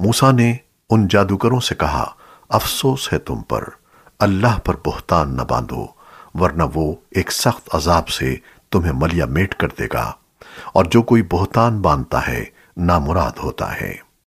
موسیٰ نے ان جادوگروں سے کہا، افسوس ہے تم پر، اللہ پر بہتان نہ باندھو، ورنہ وہ ایک سخت عذاب سے تمہیں ملیا میٹ کر دے گا، اور جو کوئی بہتان باندھتا ہے، نامراد ہوتا ہے۔